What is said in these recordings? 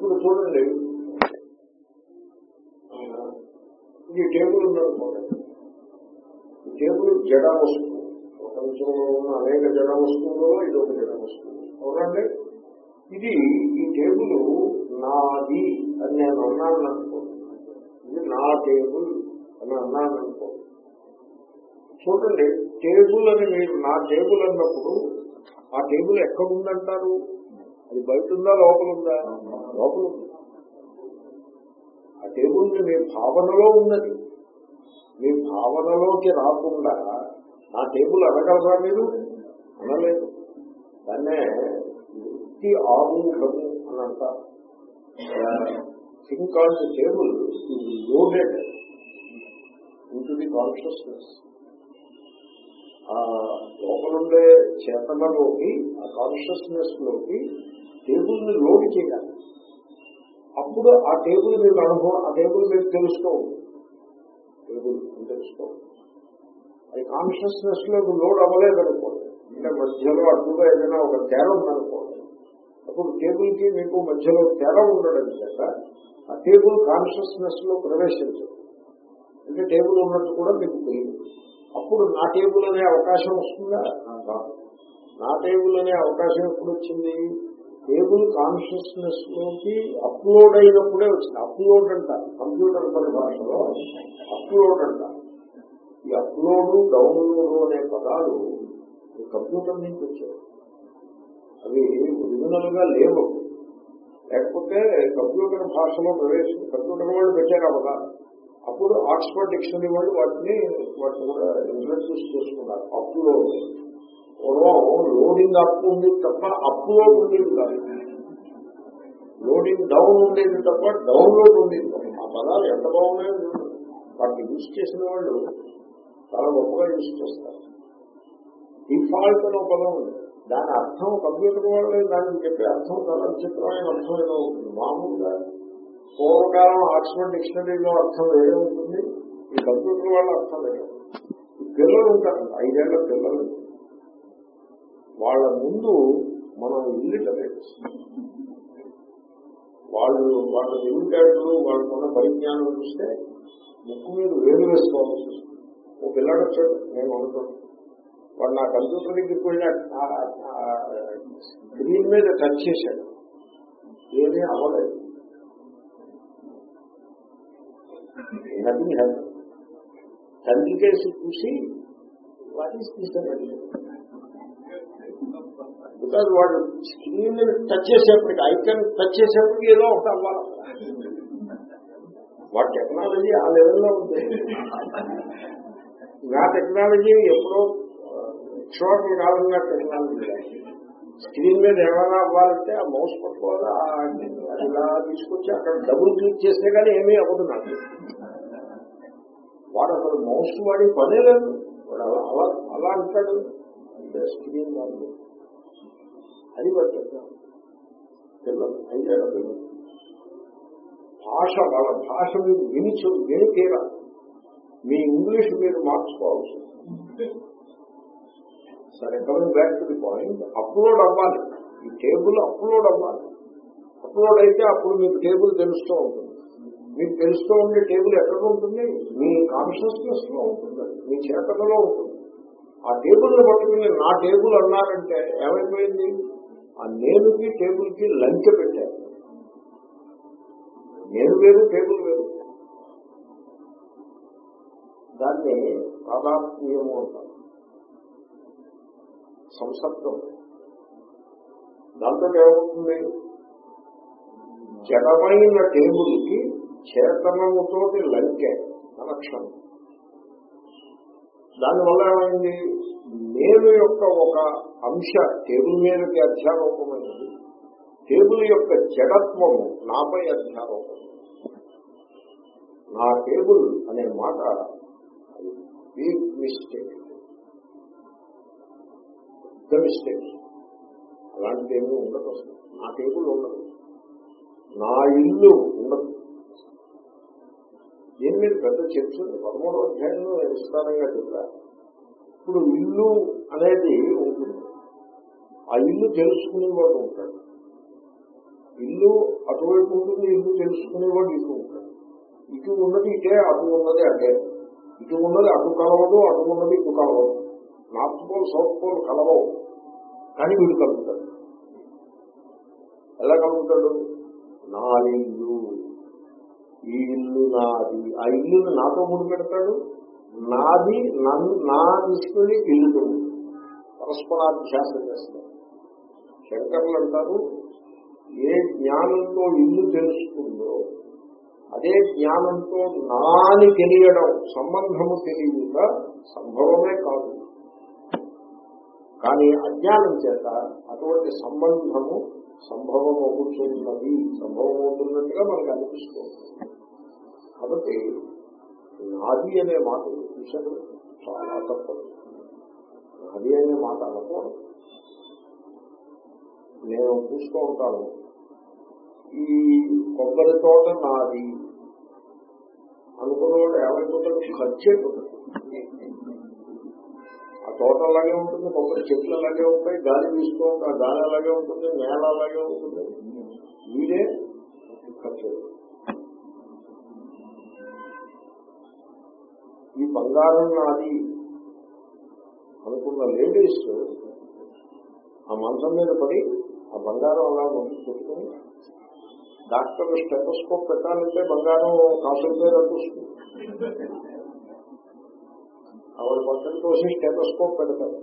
ఇప్పుడు చూడండి. ఈ టేబుల్ ఉందనుకోండి ఈ టేబుల్ జడ వస్తువు. ప్రపంచంలో ఉన్న అనేక జడ వస్తువులలో ఇది ఒక జడ వస్తువు. అవునండి? ఇది ఈ టేబుల్ నాది అని నేను అన్నాను అనుకోండి ఇది నా టేబుల్ అని అన్నాను అనుకోండి చూడండి టేబుల్ అని మీరు నా టేబుల్ అన్నప్పుడు ఆ టేబుల్ ఎక్కడ ఉందంటారు? అది బయట ఉందా లోపల ఉందా లోపల ఉంది ఆ టేబుల్ మీ భావనలో ఉన్నది. మీ భావనలోకి రాకుండా నా టేబుల్ అనగలరా మీరు? అనలేదు. దాన్నే వృత్తి ఆరూఢము అని అంటారు. Think on the table loaded into the consciousness. ఆ లోపలుండే చేతనలోకి ఆ కాన్షియస్నెస్లోకి టేబుల్ని లోడ్ చేయాలి. అప్పుడు ఆ టేబుల్ మీకు అనుభవం ఆ టేబుల్ మీకు తెలుస్తూ టేబుల్ అని తెలుస్తూ అది కాన్షియస్నెస్లో లోడ్ అవ్వలేదనుకోండి అంటే మధ్యలో అడ్డుగా ఏదైనా ఒక తేడా ఉందనుకోండి అప్పుడు టేబుల్కి మీకు మధ్యలో తేడా ఉండడం చేత ఆ టేబుల్ కాన్షియస్నెస్లో ప్రవేశించదు. అంటే టేబుల్ ఉన్నట్టు కూడా మీకు తెలియదు. అప్పుడు నా టేబుల్ అనే అవకాశం వస్తుందా? నా టేబుల్ అనే అవకాశం ఎప్పుడు వచ్చింది? టేబుల్ కాన్షియస్నెస్లోకి అప్లోడ్ అయినప్పుడే వచ్చింది. అప్లోడ్ అంట. కంప్యూటర్ పరిభాషలో అప్లోడ్ అంట. ఈ అప్లోడ్ డౌన్లోడ్ అనే పదాలు కంప్యూటర్ నుంచి వచ్చాయి. అవి ఒరిజినల్గా లేవు. లేకపోతే కంప్యూటర్ భాషలో ప్రవేశం కంప్యూటర్ వాళ్ళు పెట్టారు అవగా అప్పుడు ఆక్స్ఫర్డ్ డిక్షనరీ వాళ్ళు వాటిని వాటిని కూడా ఇంట్రడ్యూస్ చేసుకున్నారు. అప్లోడ్. పూర్వం లోడింగ్ అప్ ఉంది తప్ప అప్లో ఉండేది కాదు. లోడింగ్ డౌన్ ఉండేది తప్ప డౌన్లోడ్ ఉండేది కాదు. ఆ పదాలు ఎంత బాగున్నాయో వాటిని యూజ్ చేసిన వాళ్ళు చాలా గొప్పగా యూజ్ చేస్తారు. డిఫాల్ట్ అనే పదం ఉంది. దాని అర్థం కంప్యూటర్ వాళ్ళు దానికి చెప్పే అర్థం చాలా విచిత్రమైన అర్థం ఏదో ఉంటుంది. మామూలుగా పూర్వకాలం ఆక్స్ఫర్డ్ డిక్షనరీలో అర్థం వేరే ఉంటుంది. ఈ కంప్యూటర్ వాళ్ళ అర్థం వేరే. పిల్లలు ఉంటారు ఐదేళ్ళ పిల్లలు. వాళ్ళ ముందు మనం ఇల్లిటరేట్స్ వాళ్ళు వాళ్ళ తెలివితేటలు వాళ్ళకున్న పరిజ్ఞానం చూస్తే ముక్కు మీద వేలు వేసుకోవాల్సి వస్తుంది ఓ పిల్లాడు వచ్చాడు నేను అనుకోను. వాడు నా కంప్యూటర్ దగ్గరికి వెళ్ళాడు స్క్రీన్ మీద టచ్ చేశాడు. ఏమీ అవ్వలేదు. నథింగ్ హ్యాపీ తండ్రి కేసు చూసి వాటి ఈస్ తీసుకున్నాడు బికాజ్ వాడు స్క్రీన్ టచ్ చేసేప్పటికి ఐకన్ టచ్ చేసేప్పటికి ఏదో ఒకటి అవ్వాలి వాడు టెక్నాలజీ ఆ లెవెల్లో ఉంది. నా టెక్నాలజీ ఎప్పుడో ఎక్స్ట్రాడనరీ కాలంగా టెక్నాలజీ స్క్రీన్ మీద ఏమైనా అవ్వాలంటే ఆ మౌస్ పట్టుకోవాలి ఇలా తీసుకొచ్చి అక్కడ డబుల్ క్లిక్ చేస్తే కానీ ఏమీ అవ్వదు నాకు. వాడు అసలు మౌస్ వాడి పనే లేదు. వాడు అలా అలా అంటాడు. స్క్రీన్ వాళ్ళు అది పట్టారు పిల్లలు ఐదేళ్ళ పిల్లలు భాష వాళ్ళ భాష మీరు వినిచు విని తీరా మీ ఇంగ్లీష్ మీరు మార్చుకోవాల్సి సరే coming back to the point. Upload అవ్వాలి. ఈ టేబుల్ అప్లోడ్ అవ్వాలి. అప్లోడ్ అయితే అప్పుడు మీకు టేబుల్ తెలుస్తూ ఉంటుంది. మీకు తెలుస్తూ ఉండే టేబుల్ ఎక్కడ ఉంటుంది? మీ కాన్షియస్నెస్లో ఉంటుంది. మీ చేతనలో ఉంటుంది. ఆ టేబుల్ని పట్టుకుని నా టేబుల్ అన్నారంటే ఏమైపోయింది? ఆ నేనుకి టేబుల్కి లంచ పెట్టారు నేను వేరు టేబుల్ వేరు. దాన్ని ప్రాధాన్యము అంటారు. సంసప్తం దాంతో ఏమవుతుంది? జడమైన టేబుల్కి చేతనముతోటి లంకె కనెక్షన్ దానివల్ల ఏమైంది? నేను యొక్క ఒక అంశ టేబుల్ మీదకి అధ్యారోపమైనది టేబుల్ యొక్క జడత్వము నాపై అధ్యారోపం నా టేబుల్ అనే మాట బిగ్ మిస్టేక్ పెద్ద మిస్టేక్ అలాంటిది ఏమీ ఉండదు అసలు. నా టేబుల్ ఉండదు. నా ఇల్లు ఉండదు. దీని మీద పెద్ద చర్చ పదమూడో అధ్యాయంలో నేను విస్తారంగా చెప్పా ఇప్పుడు ఇల్లు అనేది ఉంటుంది. ఆ ఇల్లు తెలుసుకునేవాడు ఉంటాడు. ఇల్లు అటువైపు ఉంటుంది ఇల్లు తెలుసుకునేవాడు ఇటు ఉంటాడు. ఇటు ఉన్నది ఇటే అటు ఉన్నది అటే. ఇటు ఉన్నది అటు కలవదు అటు ఉన్నది ఇటు కలవదు. నార్త్ పోల్ సౌత్ పోల్ కలవవు. కానీ వీడు కలుగుతాడు ఎలా కలుగుతాడు నా ఈ ఇల్లు నాది. ఆ ఇల్లును నాతో ముడి పెడతాడు. నాది నన్ను నా తీసుకుని ఇల్లు. పరస్పరాధ్యాసం చేస్తాడు. శంకర్లు అంటారు ఏ జ్ఞానంతో ఇల్లు తెలుస్తుందో అదే జ్ఞానంతో నాని తెలియడం సంబంధము తెలియక సంభవమే కాదు. కానీ అజ్ఞానం చేత అటువంటి సంబంధము సంభవం అవుతున్నది సంభవం అవుతున్నట్టుగా మనకు అనిపిస్తుంది. కాబట్టి నాది అనే మాట చూశాను చాలా తప్పదు. నాది అనే మాట అనుకోవడం నేను చూస్తూ ఉంటాను. ఈ కొబ్బరి తోట నాది అనుకున్నవాడు ఏమైపోతాడు ఖర్చు అయిపోతాడు ఆ తోట అలాగే ఉంటుంది కొబ్బరి చెట్లు అలాగే ఉంటాయి గాలి వీస్తూ ఉంటాయి గాలి అలాగే ఉంటుంది నేల అలాగే ఉంటుంది. వీడే ఖర్చు ఈ బంగారం నాది అనుకున్న లేడీస్ ఆ మంచం మీద పడి ఆ బంగారం అలా ముందు పెట్టుకుని డాక్టర్ స్టెటోస్కోప్ పెట్టాలంటే బంగారం కాసుల పేరు అనిపిస్తుంది ఆవిడ పక్కన తోసి స్టెటోస్కోప్ పెడతారు.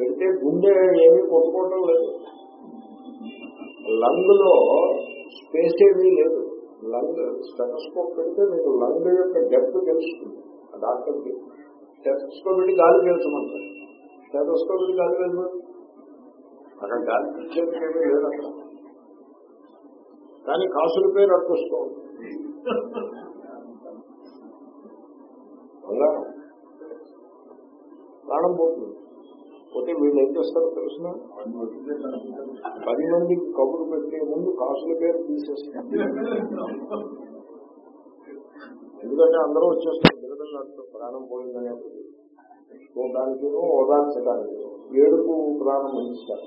పెడితే గుండె ఏమీ కొట్టుకోవటం లేదు. లంగ్లో స్పేస్ ఏమీ లేదు. లంగ్ స్టెటోస్కోప్ పెడితే మీకు లంగ్ యొక్క డెప్త్ తెలుస్తుంది. ఆ డాక్టర్కి స్టెటోస్కోప్ పెట్టి గాలి పీల్చమంటారు. స్టెటోస్కోప్ పెట్టి గాలి పీల్చమంటారు. అక్కడ గాలి పీల్చేందుకు ఏమీ లేదు అక్కడ. కానీ కాసుల పేరు అర్పిస్తూ బంగారం ప్రాణం పోతుంది. పోతే వీళ్ళు ఏం చేస్తారో తెలిసిన? పది మందికి కబురు పెట్టే ముందు కాసుల పేరు తీసేస్తారు ఎందుకంటే అందరూ వచ్చేస్తారు బిరదలు ప్రాణం పోయిందనేది చూడడానికి ఓదార్చడానికి ఏడుపు ప్రారంభించారు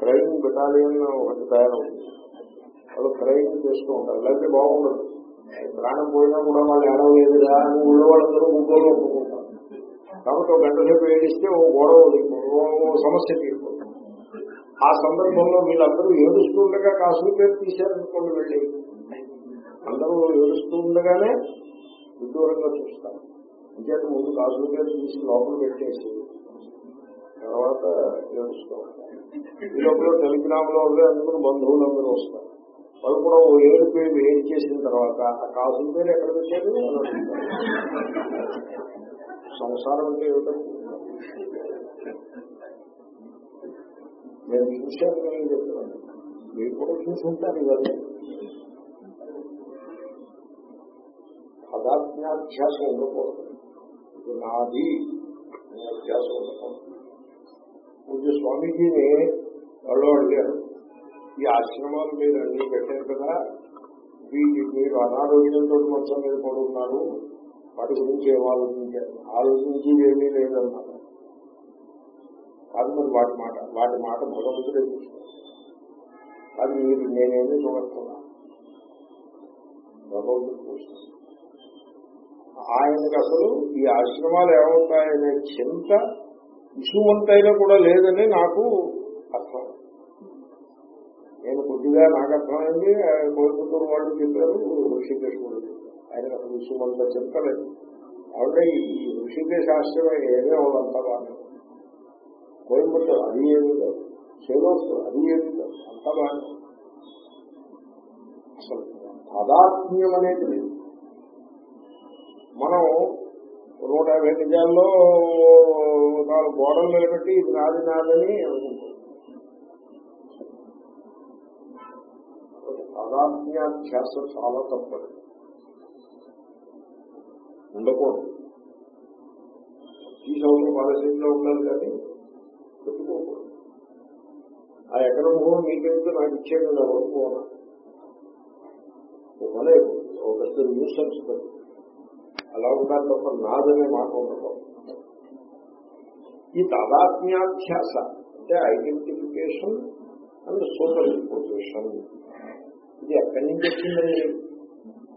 క్రైమ్ బెటాలియన్ ఒకటి తయారవుతుంది. వాళ్ళు క్రైమ్ చేస్తూ ఉంటారు. లేకపోతే బాగుండదు. ప్రాణం పోయినా కూడా వాళ్ళు ఏడవలేదురా అని ఊళ్ళో వాళ్ళందరూ ముగ్గురు కాబట్టి ఒక గంట సేపు ఏడిస్తే ఓ గొడవ ఓ సమస్య తీరిపోతుంది. ఆ సందర్భంలో వీళ్ళందరూ ఏడుస్తూ ఉండగా కాసు పేరు తీశారనుకోండి వెళ్ళి. అందరూ ఏడుస్తూ ఉండగానే విదూరంగా చూస్తారు. ఇంకేత ముందు కాసు పేరు తీసి లోపల పెట్టేసి తర్వాత ఏడుస్తూ ఈ లోపల టెలిగ్రామ్లో అందరూ బంధువులు అందరూ వస్తారు. వాళ్ళు కూడా ఓ ఏడు పేరు ఏం చేసిన తర్వాత ఆ కాసు పేరు ఎక్కడ పెట్టారు? సంసారం అంటే ఏమిటో? నేను చూశాను నేను చెప్తున్నాను. మీరు కూడా చూసుంటారు ఇవన్నీ. పదార్థాధ్యాసం ఉండకూడదు. ఇది నాది. అనే అధ్యాసం ఉండకూడదు. పూజ స్వామీజీని వాళ్ళు అడిగారు. ఈ ఆశ్రమాలు మీరు అన్ని పెట్టారు కదా. వీటి మీరు అనారోగ్యంతో మంచం మీద పడున్నారు. వాటి గురించి ఏం ఆలోచించారు ఆలోచించి ఏమీ లేదన్నమాట. కాదు మరి వాటి మాట వాటి మాట భగవంతుడే చూస్తారు అది మీరు నేనేమీ చూడకుండా భగవంతుడు చూస్తాను ఆయనకు అసలు ఈ ఆశ్రమాలు ఏమవుతాయనే చింత ఇసువంతైనా కూడా లేదని నాకు అర్థం. నేను కొద్దిగా నాకు అర్థమైంది కోరుకుంటూరు వాళ్ళు చెప్పారు ఋషికేశ్ ఆయన చెప్పారు ఆయనకు అసలు ఇసుమంత ఆవిడ ఈ ఋషికేశ్ ఆశ్రమం ఏమీ అవ్వదంతా బాగా కోయంబత్తూరు అది ఏమీ లేదు చేదోస్తు అది ఏమీ లేదు అంతా బాగా అసలు తాదాత్మ్యం అనేది లేదు. మనం నూట యాభై నిజాల్లో నాలుగు గోడలు నిలబెట్టి ఇది నాది నాదని అనుకుంటాం. తాదాత్మ్యాధ్యాస చాలా తప్పదు. ఉండకూడదు. ఈ సంవత్సరం పాలసీలో ఉండాలి కానీ పెట్టుకోకూడదు. ఆ ఎకరం భూమి మీకెందుకు నాకు ఇచ్చేది నా వరకు ఒకలేదు ఒక పెద్ద న్యూసెన్స్ అలా ఉండాలి తప్ప నాదనే మాట ఉండదు ఈ తాదాత్మ్యాధ్యాస అంటే ఐడెంటిఫికేషన్ అండ్ సోషల్ ఇంపోజిషన్ ఇది ఎక్కడి నుంచి వచ్చిందని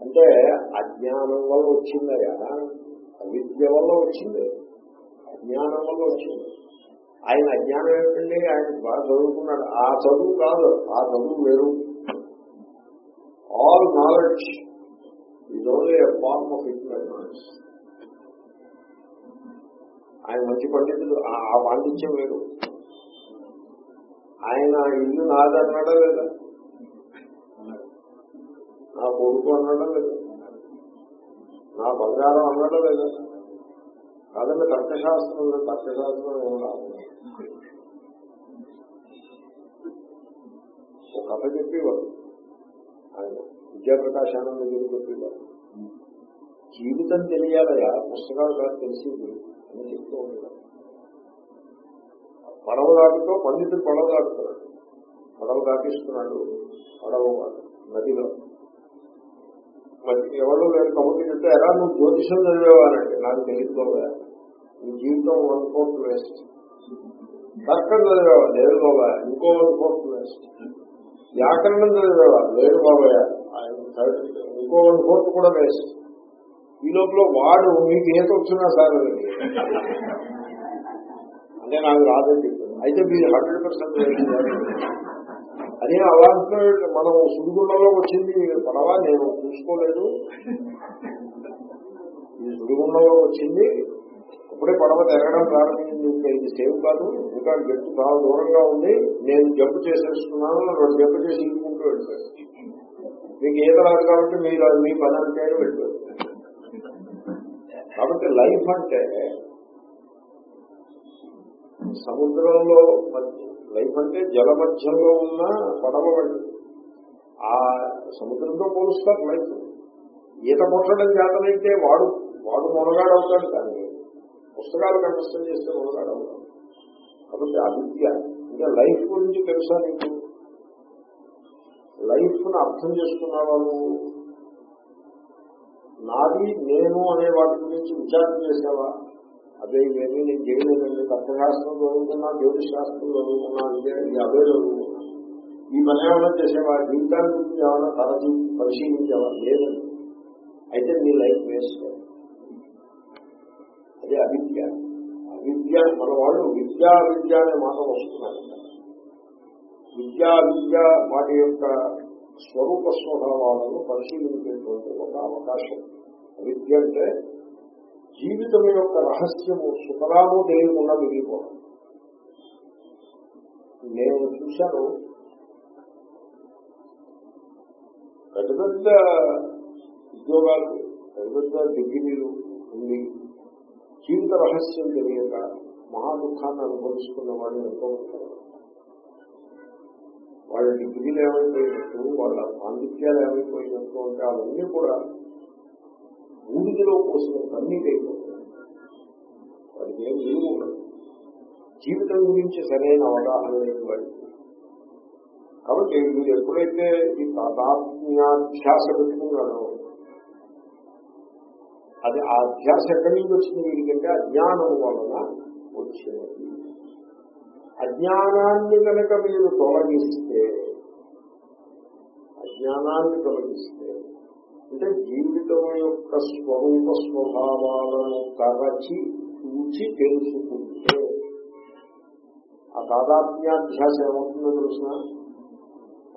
అంటే అజ్ఞానం వల్ల వచ్చిందయా? అవిద్య వల్ల వచ్చింది. అజ్ఞానం వల్ల వచ్చింది. ఆయన అజ్ఞానం ఏంటండి? ఆయన బాగా చదువుకున్నాడు. ఆ చదువు కాదు ఆ చదువు వేరు. All knowledge is only form of ignorance ఆయన మంచి పండితుడు. ఆ- ఆ పాండిత్యం వేరు. ఆయన ఇల్లు నాదన్నాడా లేదా? నా కొడుకు అన్నాడా లేదా? నా బంగారం అన్నాడా లేదా? కాదండి తర్కశాస్త్రం తర్కశాస్త్రం ఏం రాదు. ఒక కథ చెప్పేవారు ఆయన విద్యాప్రకాశానంద గురి చెప్పేవారు జీవితం తెలియాలయా? పుస్తకాలు కాదు తెలిసింది. అని చెప్తూ ఉంటారు పడవ దాటుతో పండితుడు పడవ దాటుతున్నాడు. పడవ దాటిస్తున్నాడు పడవ నదిలో. ఎవరు లేరు కబుర్లు చెప్తే ఎలా నువ్వు జ్యోతిషం చదివేవారండి. నాకు తెలియదు నీ జీవితం వన్ ఫోర్త్ వేస్ట్. తర్కం చదివేవా? లేదు బాబా. ఇంకో వన్ ఫోర్త్ వేస్ట్. వ్యాకరణం చదివేవా? లేదు బాబాయ్ థర్డ్ ఇంకో వన్ ఫోర్త్ కూడా వేస్ట్. ఈ లోపల వాడు మీకు ఏత వచ్చినా సార్ అంటే నాకు రాదండి. అయితే మీరు హండ్రెడ్ పర్సెంట్ నేను అలాంటి మనం సుడిగుండంలో వచ్చింది పడవ? నేను చూసుకోలేదు. ఇది సుడిగుండంలో వచ్చింది. ఇప్పుడే పడవ తిరగడం ప్రారంభించింది. ఇంకా ఇది సేవ్ కాదు. ఇంకా గట్టు చాలా దూరంగా ఉంది. నేను జంప్ చేసేస్తున్నాను. రెండు జంప్ చేసి ఇరుకుంటూ వెళ్ళిపోయాను. మీకు ఏది రాదు కాబట్టి మీరు మీ పని అంటే వెళ్ళిపోయారు. కాబట్టి లైఫ్ అంటే సముద్రంలో మధ్య- లైఫ్ అంటే జల మధ్యంలో ఉన్న పడవ వంటి. ఆ సముద్రంతో పోలుస్తారు లైఫ్. ఈత కొట్టడం చేతనైతే వాడు వాడు మునగాడవుతాడు కానీ పుస్తకాలు కంఠస్థం చేస్తే మునగాడవుతాడు కాబట్టి అవిద్య అంటే లైఫ్ గురించి తెలుసా నీకు? లైఫ్ను అర్థం చేసుకున్నావా నువ్వు? నాది నేను అనే వాటి గురించి విచారం చేసావా అదే ఇవన్నీ నేను చేయలేదండి తత్వశాస్త్రం చదువుకున్నా జ్యోతిష్ శాస్త్రం చదువుకున్నా ఇదే ఇది అదే చదువుకున్నా ఈ పని ఏమైనా చేసేవా? జీవితాన్ని గురించి ఏమైనా తరచు పరిశీలించేవా? లేదండి అయితే మీ లైఫ్ వేస్ట్. అదే అవిద్య. అవిద్య మన వాళ్ళు విద్యా విద్య అనే మాట వస్తున్నారు. విద్యా విద్య వాటి యొక్క స్వరూప స్వభావాలను పరిశీలించేటువంటి ఒక అవకాశం. విద్య అంటే జీవితం యొక్క రహస్యము సుఖరాము తెలియకుండా మిగిలిపోవడం నేను చూశాను పెద్ద పెద్ద ఉద్యోగాలు పెద్ద పెద్ద డిగ్రీలు ఉండి జీవిత రహస్యం తెలియక మహా దుఃఖాన్ని అనుభవిస్తున్న వాళ్ళు ఎంతో ఉంటారు. వాళ్ళ డిగ్రీలు ఏమైపోయినట్టు వాళ్ళ పాండిత్యాలు ఏమైపోయినట్టు అంటే అవన్నీ కూడా బూడిదలో పోసిన కన్నీటి అయిపోతుంది వాడికి ఏం విలువ ఉండదు జీవితం గురించి సరైన అవగాహన లేని వాడికి. కాబట్టి మీరు ఎప్పుడైతే ఈ తాతాత్మ్యాధ్యాస పెట్టుకున్నారో అది ఆ అధ్యాస ఎక్కడి నుంచి వచ్చింది వీడికంటే అజ్ఞానం వలన వచ్చినది. అజ్ఞానాన్ని కనుక మీరు తొలగిస్తే అజ్ఞానాన్ని తొలగిస్తే అంటే జీవితం యొక్క స్వరూప స్వభావాలను కరచి చూచి తెలుసుకుంటే ఆ తాదాత్మ్యాధ్యాస ఏమవుతుందో తెలిసిన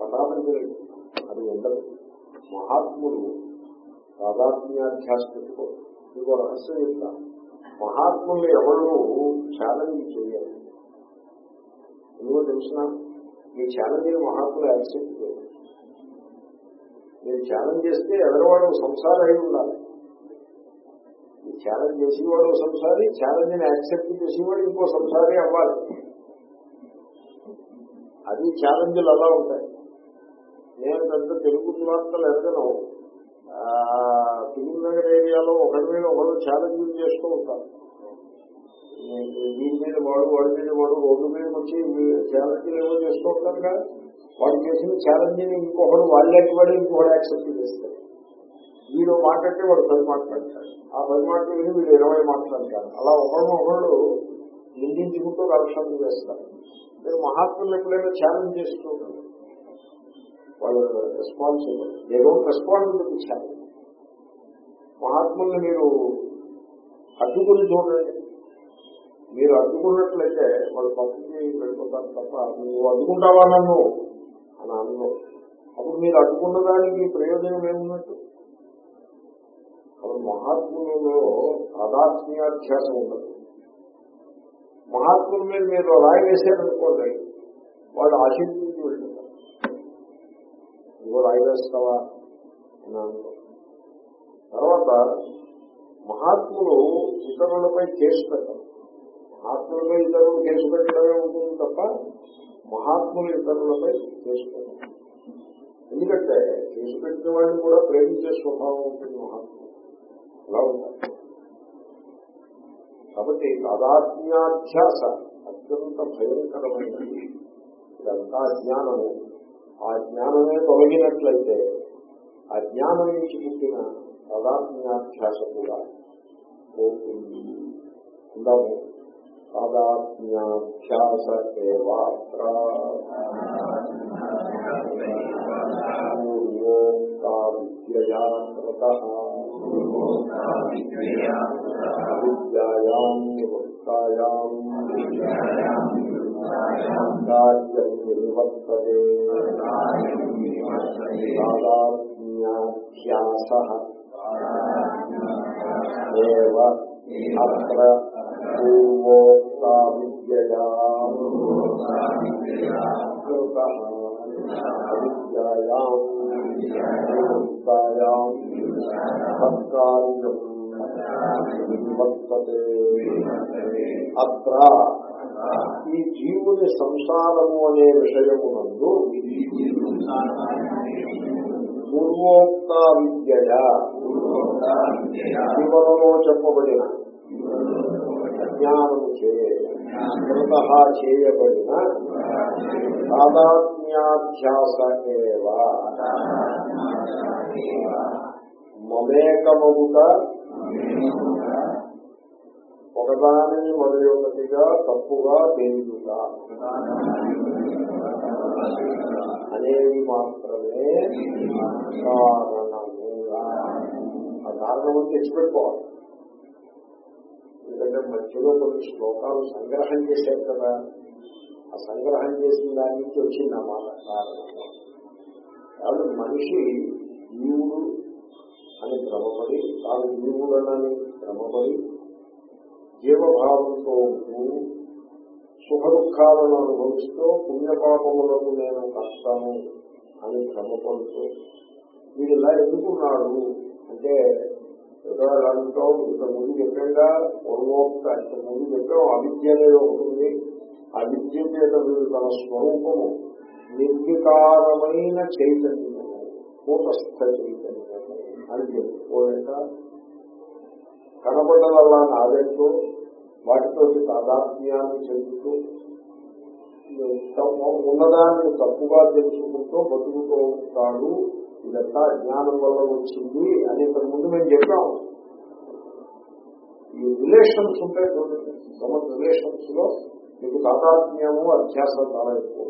పదార్థం అది ఉండదు. మహాత్ములు తాదాత్మ్యాధ్యాస పెట్టుకోరు. మీకు రహస్యం చెప్తా. మహాత్ములు ఎవరు ఛాలెంజ్ చేయాలి ఎందుకో తెలిసిన? ఈ ఛాలెంజ్ మహాత్ములు యాక్సెప్ట్ మీరు ఛాలెంజ్ చేస్తే ఎదరవాడు సంసారం అయి ఉండాలి. ఛానం చేసేవాడు సంసారి ఛాలెంజ్ని యాక్సెప్ట్ చేసేవాడు ఇంకో సంసారి అవ్వాలి. అది ఛాలెంజ్లు అలా ఉంటాయి. నేను పెద్ద తెలుగు వార్తలు ఎదగను. ఫిలిం నగర్ ఏరియాలో ఒకరి మీద ఒకరు ఛాలెంజ్ చేస్తూ ఉంటారు. దీని మీద వాడు వాడి మీద వాడు రోడ్డు మీద వచ్చి ఛాలెంజ్లు ఏమో చేస్తూ ఉంటారు కదా. వాడు చేసిన ఛాలెంజ్ ఇంకొకరు వాళ్ళకి వాడు ఇంకొకరు యాక్సెప్ట్ చేస్తారు వీడు మాట్లాడితే వాడు పది మాట్లాడతాడు ఆ పది మాటలు విని వీడు ఇరవై మాట్లాడతారు అలా ఒకరిని ఒకళ్ళు నిందించుకుంటూ కలక్షణం చేస్తారు. మీరు మహాత్ములు ఎప్పుడైనా ఛాలెంజ్ చేస్తుంటారు వాళ్ళు రెస్పాన్స్ ఇవ్వరు దే డోంట్ ఛాలెంజ్ మహాత్ముల్ని మీరు అడ్డుకుని చూడండి. మీరు అడ్డుకున్నట్లయితే వాళ్ళు పక్కకి వెళ్ళిపోతారు తప్ప నువ్వు అడ్డుకుంటావా నన్ను? అని అనుకో అప్పుడు మీరు అడ్డుకున్న దానికి ప్రయోజనం ఏమున్నట్టు? అప్పుడు మహాత్ములలో అదాత్మీయాధ్యాసం ఉండదు. మహాత్ముల మీద మీరు రాయి వేసారనుకోండి వాళ్ళు ఆశించి వెళ్తున్నారు ఇదిగో రాయి వేస్తావా? అని అనుకో తర్వాత మహాత్ములు ఇతరులపై కేసు పెట్టారు. మహాత్ములపై ఇతరులు కేసు పెట్టడమే ఉంటుంది తప్ప మహాత్ములు ఇతరులపై కేసు పెట్టరు ఎందుకంటే కేసు పెట్టిన వాడిని కూడా ప్రేమించే స్వభావం ఉంటుంది మహాత్ములు అలా ఉంటారు. కాబట్టి తాదాత్మ్యాధ్యాస అత్యంత భయంకరమైనది. ఇదంతా అజ్ఞానము ఆ జ్ఞానమే తొలగినట్లయితే ఆ జ్ఞానం నుంచి పుట్టిన తాదాత్మ్యాధ్యాస కూడా పోతుంది. ఉండము తాదాత్మ్యాధ్యాస ఏవాత్ర పూర్వోక్తా అత్ర పూర్వోక్తా విద్యయా అత్ర. ఈ జీవుని సంసారము అనే విషయమునందు పూర్వోక్త విద్య జీవనంలో చెప్పబడిన అజ్ఞానము చే చేయబడిన తాదాత్మ్యాధ్యాస ఏవ మమేకమగుట ఒకదానిని మరి ఒకటిగా తప్పుగా తేలుట అనేది మాత్రమే కారణము. ఆ కారణం తెచ్చిపెట్టుకోవాలి. ఎందుకంటే మధ్యలో కొన్ని శ్లోకాలు సంగ్రహం చేశారు కదా. ఆ సంగ్రహం చేసిన దాని నుంచి వచ్చింది ఆ మాట. కారణం మనిషి జీవుడు అని భ్రమపడి తాను జీవుడనని భ్రమపడి జీవభావంతో సుఖ దుఃఖాలను అనుభవిస్తూ పుణ్యపాపములకు నేను కష్టాను అని భ్రమపడుతూ వీడు ఇలా ఎందుకున్నాడు? అంటే ఏదో ఎలా అంటావు ఇంత ముందు చెప్పాగా పూర్వోక్త ఇంత ముందు చెప్పాం అవిద్య అనేది ఉంటుంది. ఉంది ఆ విద్య చేత వీడు తన స్వరూపము నిర్వికారమైన చైతన్యము కూటస్థ చైతన్యము అని చెప్పుకోలేక కనపడ్డదల్లా నాదంటూ వాటితో తాదాత్మ్యాన్ని చెందుతూ ఉన్నదాన్ని తప్పుగా తెలుసుకుంటూ బతుకుతూ ఉంటాడు. ఇదంతా అజ్ఞానం వల్ల వచ్చింది అని ఇంతకు ముందు మేము చెప్పాము. ఈ రిలేషన్స్ ఉంటాయి సమ రిలేషన్స్లో మీకు తాతాత్మ్యము అధ్యాసం చాలా ఎక్కువ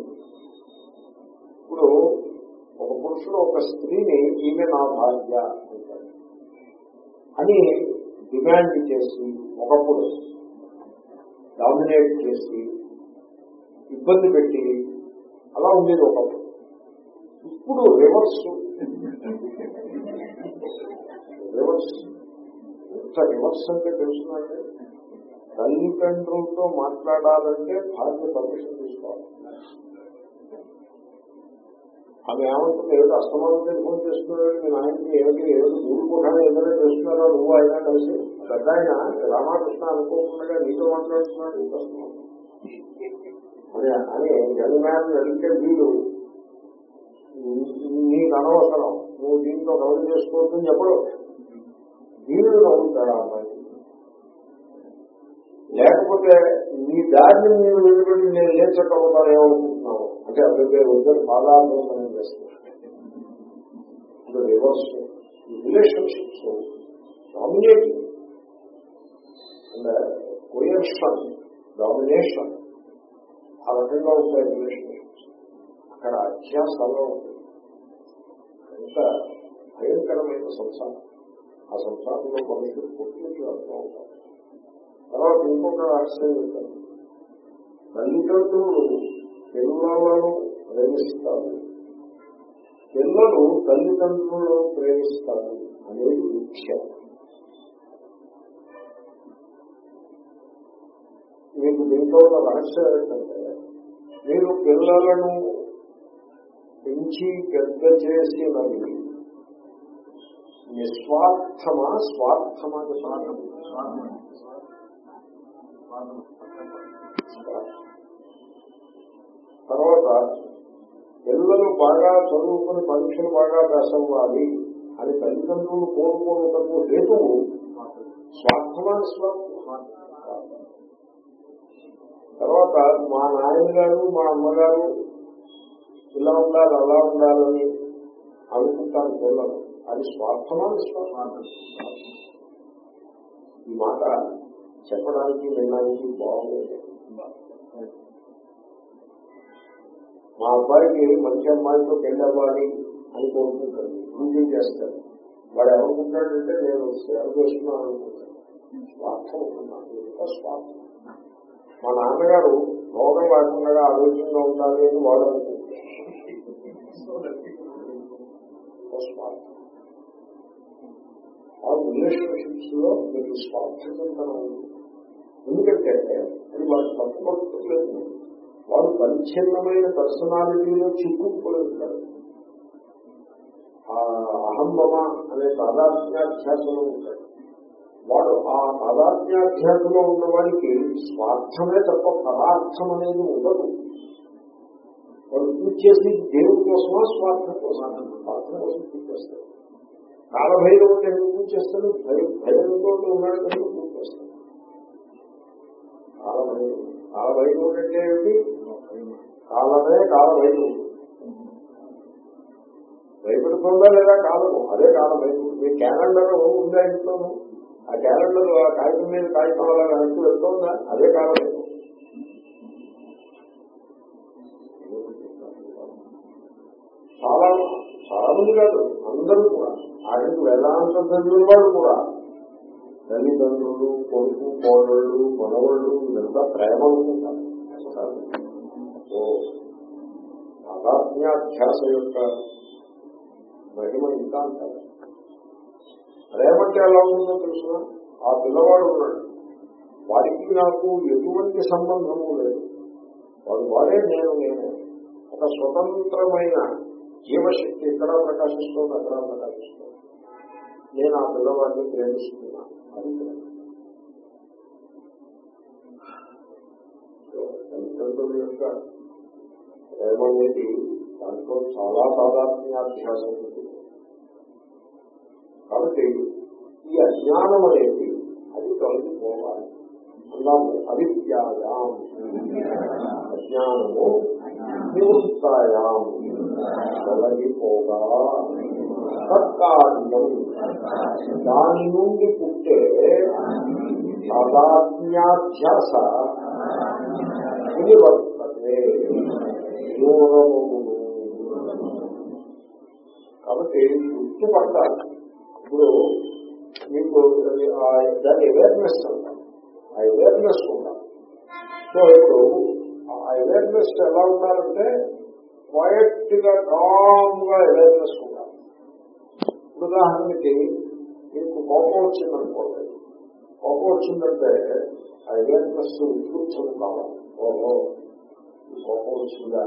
ఇప్పుడు ఒక పురుషుడు ఒక స్త్రీని ఈమె నా భార్య అని డిమాండ్ చేసి ఒకప్పుడు డామినేట్ చేసి ఇబ్బంది పెట్టి అలా ఉండేది ఒకప్పుడు ఇప్పుడు రివర్స్ రివర్స్. ఎంత రివర్స్ అంటే తెలుసునంటే తల్లిదండ్రులతో మాట్లాడాలంటే భార్య పర్మిషన్ తీసుకోవాలి. ఆమె ఏమంటుంది? ఏదో అస్తమానం ఫోన్ చేస్తున్నాడు నేను ఆయనకి ఏమిటి? ఏదో నువ్వు కూడా ఏదైనా చేస్తున్నారో? నువ్వు అయినా కలిసి? పెద్ద ఆయన రామకృష్ణ అనుకోకుండా నీతో మాట్లాడుతున్నాడు అని అని జగన్ అడిగితే వీడు నీకు అనవసరం. నువ్వు దీంతో కవర్ చేసుకోవద్దని చెప్పడు. వీడు నవ్వుతాడు అమ్మాయి? లేకపోతే నీ దారిని నేను వెళ్ళిపెట్టి నేను లేచకపోతానేమనుకుంటున్నావు అంటే అభివృద్ధి వద్దని బాధాందోళన చేస్తున్నాను reverse relationships dominating and coercion domination ఆ రకంగా ఉంటాయి రిలేషన్ అక్కడ అధ్యాసంలో ఉంటుంది ఎంత భయంకరమైన సంసారం. ఆ సంసారంలో మనుషులు పుట్టినట్లు అర్థం అవుతారు తర్వాత ఇంకొక ఆశ్చర్యం చెప్తాను తల్లిదండ్రులు పిల్లలను ప్రేమిస్తారు. పిల్లలు తల్లిదండ్రులను ప్రేమిస్తారు అనేది ముఖ్యం. మీకు దీంట్లో ఉన్న రహస్యం ఏంటంటే మీరు పిల్లలను పెంచి పెద్ద చేసినవి నిస్వార్థమా స్వార్థమా? తర్వాత పిల్లలు బాగా చదువుకుని పరీక్షలు బాగా దశవ్వాలి అని తల్లిదండ్రులు కోరుకోవటము హేతువు స్వార్థమా? నిస్వార్థమా తర్వాత మా నాయనగారు మా అమ్మగారు ఇలా ఉండాలి అలా ఉండాలని అనుకుంటాను పిల్లలు అది స్వార్థమా విశ్వాసం ఈ మాట చెప్పడానికి వినడానికి బాగుంది మా అబ్బాయికి మంచి అమ్మాయితో పెళ్ళవ్వాలి అని కోరుకుంటాడు పూజ చేస్తాడు వాడు ఏమనుకుంటాడంటే నేను సేవ చేస్తున్నాను అనుకుంటాడు స్వార్థం అనుకున్నాను స్వార్థం. మా నాన్నగారు రోగం లేకుండా ఆరోగ్యంగా ఉండాలి అని వాడు అనుకుంటాడు స్వార్థం ఆ రిలేషన్షిప్స్లో మీకు స్వార్థంగా ఎందుకంటే అది వాళ్ళకి తప్పుపడుతుంది వాడు పరిచ్ఛిన్నమైన పర్సనాలిటీలో చిక్కుకుపోయింటారు ఆ అహంబమ అనే తాదాత్మ్యాధ్యాసంలో ఉంటాడు వాడు ఆ తాదాత్మ్యాధ్యాసంలో ఉన్న వాడికి స్వార్థమే తప్ప పరార్థం అనేది ఉండదు. వాళ్ళు పూజ చేసి దేవుడి కోసమా స్వార్థం కోసం స్వార్థం కోసం పూజ చేస్తారు. కాలభైరవుడు ఎందుకు పూజ చేస్తాను భయం భయంతో ఉన్నాడు కనుక పూజ చేస్తాను కాలభైరవుడు కాలభైరవుడు అంటే ఏమిటి? కాలమే కాలభైరవుడు భయపడుతుందా లేదా కాలము అదే కాలభైరవుడు మీ క్యాలెండర్ ఉందా ఇంట్లోనూ? ఆ క్యాలెండర్ ఆ కాగితం మీద కాగితం అలా వెనక్కి వెళ్తుందా అదే కాలభైరవుడు చాలా చాలా మంది కాదు అందరూ కూడా. ఆయనకు వేదాంత చదివిన వాళ్ళు కూడా. తల్లిదండ్రులు కొడుకు కోడళ్ళు మనవాళ్ళు ఇదంతా ప్రేమ అనుకుంటారు. సో తాదాత్మ్యాధ్యాస యొక్క మహిమ ఇంకా అంటారు ప్రేమంటే ఎలా ఉంటుందో తెలుసిన ఆ పిల్లవాడు ఉన్నాడు. వాడికి నాకు ఎటువంటి సంబంధము లేదు. వాడు వాడే నేను నేను. ఒక స్వతంత్రమైన జీవశక్తి ఎక్కడ ప్రకాశిస్తుంది అక్కడ ప్రకాశిస్తుంది. నేను ఆ పిల్లవాడిని ప్రేమిస్తున్నాను తల్లిదండ్రుల యొక్క ప్రేమ అనేది దాంట్లో చాలా సాధాత్మ్యాధ్యాసం ఉంది కాబట్టి ఈ అజ్ఞానం అనేది అది తొలగిపోవాలి. అన్నాము అవిద్యాయాం. అజ్ఞానము నివృత్తాయాం తొలగిపోగా తత్కార్యం దాని నుండి పుట్టే సాధాత్మ్యాధ్యాస నివర్తతే దూరమును కాబట్టి గుర్తుపట్టాలి ఇప్పుడు మీకు దాని అవేర్నెస్ అంటారు. ఆ అవేర్నెస్ ఉండాలి. సో ఇప్పుడు ఆ అవేర్నెస్ ఎలా ఉండాలంటే క్వయట్గా కామ్గా అవేర్నెస్ ఉండాలి ఉదాహరణకి మీకు కోపం వచ్చిందనుకోండి. కోపం వచ్చిందంటే ఆ అవేర్నెస్ ఉత్కృష్టం కావాలి ఓహో కోపం వచ్చిందా?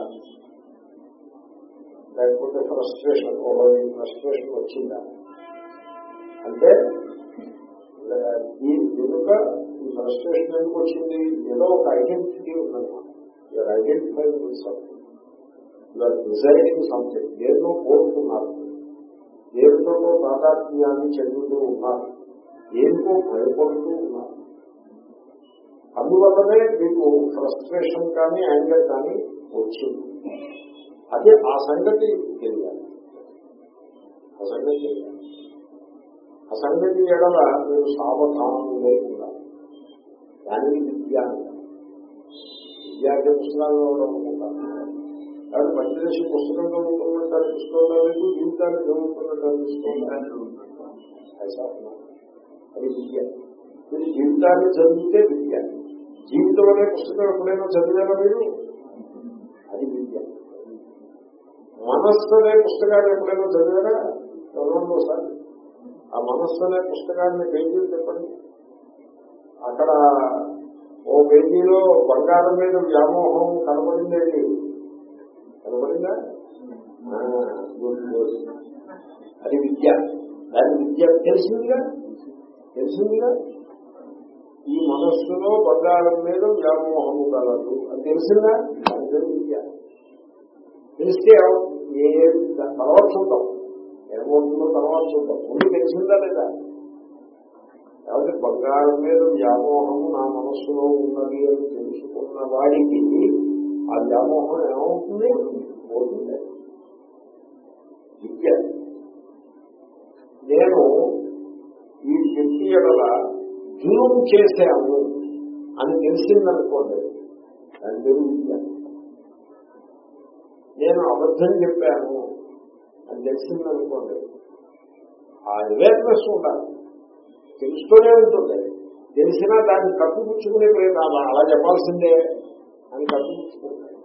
లేకపోతే ఫ్రస్ట్రేషన్ ఓహో ఈ ఫ్రస్ట్రేషన్ వచ్చిందా? అంటే ఈ వెనుక ఈ ఫ్రస్ట్రేషన్ ఎందుకు వచ్చింది? ఏదో ఒక ఐడెంటిటీ ఉందన్నమాట. Identify with something designing something దేనిలో కోరుకున్నారు. దేనితో తాదాత్మ్యాన్ని చెందుతూ ఉన్నారు. దేనికో భయపడుతూ ఉన్నారు. అందువల్లనే మీకు ఫ్రస్ట్రేషన్ కానీ యాంగర్ కానీ వచ్చింది. అదే ఆ సంగతి తెలియాలి. ఆ సంగతి తెలియాలి. ఆ సంగతి ఎడల మీరు సావధానం లేకుండా దానికి విద్య విద్యార్థి పుస్తకాలు అనుకుంటాను కాబట్టి పంచదశి పుస్తకం చదువుతున్నట్టు అనిపిస్తుందా మీకు జీవితాన్ని చదువుతున్నట్టు అనిపిస్తుందా అది విద్య. మీరు జీవితాన్ని చదివితే విద్య. జీవితం అనే పుస్తకం ఎప్పుడైనా చదివారా మీరు? అది విద్య. మనస్సు అనే పుస్తకాన్ని ఎప్పుడైనా చదివారా? చదవండి ఒకసారి. ఆ మనస్సు అనే పుస్తకాన్ని పేజీలు చెప్పండి. అక్కడ ఓ పేజీలో బంగారం మీద వ్యామోహం కనబడిందేది కనబడిందా అది విద్య. దాని విద్య తెలిసిందిగా? తెలిసిందిగా? ఈ మనస్సులో బంగారం మీద వ్యామోహము కలదు అది తెలిసిందా? అది విద్య. తెలిస్తే ఏ తర్వాత చూద్దాం. ఏమవుతుందో తర్వాత చూద్దాం. ముందు తెలిసిందా లేదా? కాబట్టి బంగారం మీద వ్యామోహము నా మనస్సులో ఉన్నది అని తెలుసుకున్న వాడికి ఆ వ్యామోహం ఏమవుతుంది? పోతుంది. విద్య నేను ఈ శక్తి ఎడల జూమ్ చేశాను అని తెలిసిందనుకోండి దాని పేరు నేను అబద్ధం చెప్పాను అని తెలిసిందనుకోండి ఆ అవేర్నెస్ ఉండాలి. తెలుస్తూనే ఉంటుంది. తెలిసినా దాన్ని కప్పిపుచ్చుకునే లేదు అలా చెప్పాల్సిందే. అని కప్పిపుచ్చుకుంటాడు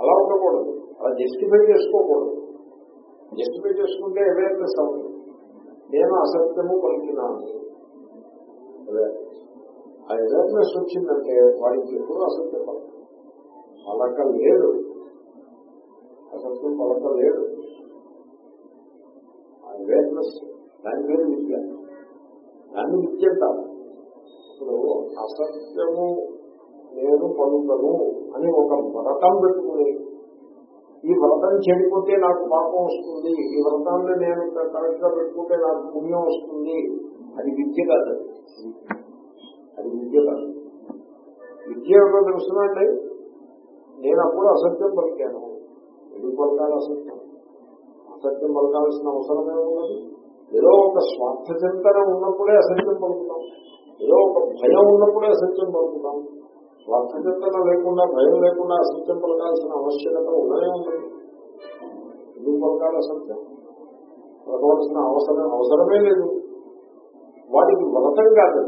అలా ఉండకూడదు. అలా జస్టిఫై చేసుకోకూడదు. జస్టిఫై చేసుకుంటే అవేర్నెస్ అవుతుంది. నేను అసత్యము పలికినాను. ఆ అవేర్నెస్ వచ్చిందంటే వాడికి ఎప్పుడు అసత్యం పలక పలక లేదు. అసత్యం పలక లేదు. ఆ అవేర్నెస్ దాని పేరు విద్య. దాన్ని విద్య అంటారు. ఇప్పుడు అసత్యము నేను పలుకను అని ఒక వ్రతం పెట్టుకుని ఈ వ్రతం చెడిపోతే నాకు పాపం వస్తుంది ఈ వ్రతాన్ని నేను కరెక్ట్గా పెట్టుకుంటే నాకు పుణ్యం వస్తుంది అది విద్య కాదు. అది విద్య కాదు. విద్య ఏమిటో తెలుసునండి నేను అప్పుడు అసత్యం పలికాను. ఎందుకు పలకాలి అసత్యం. అసత్యం పలకాల్సిన అవసరమే ఉన్నది ఏదో ఒక స్వార్థ చింతన ఉన్నప్పుడే అసత్యం పలుకుతాం. ఏదో ఒక భయం ఉన్నప్పుడే అసత్యం పలుకుతాం. స్వార్థ చింతన లేకుండా భయం లేకుండా అసత్యం పలకాల్సిన ఆవశ్యకత ఉన్నదే ఉంటుంది ఎందుకు పలకాల అసత్యం. పలకవలసిన అవసరం అవసరమే లేదు. వాడికి వ్రతం కాదు.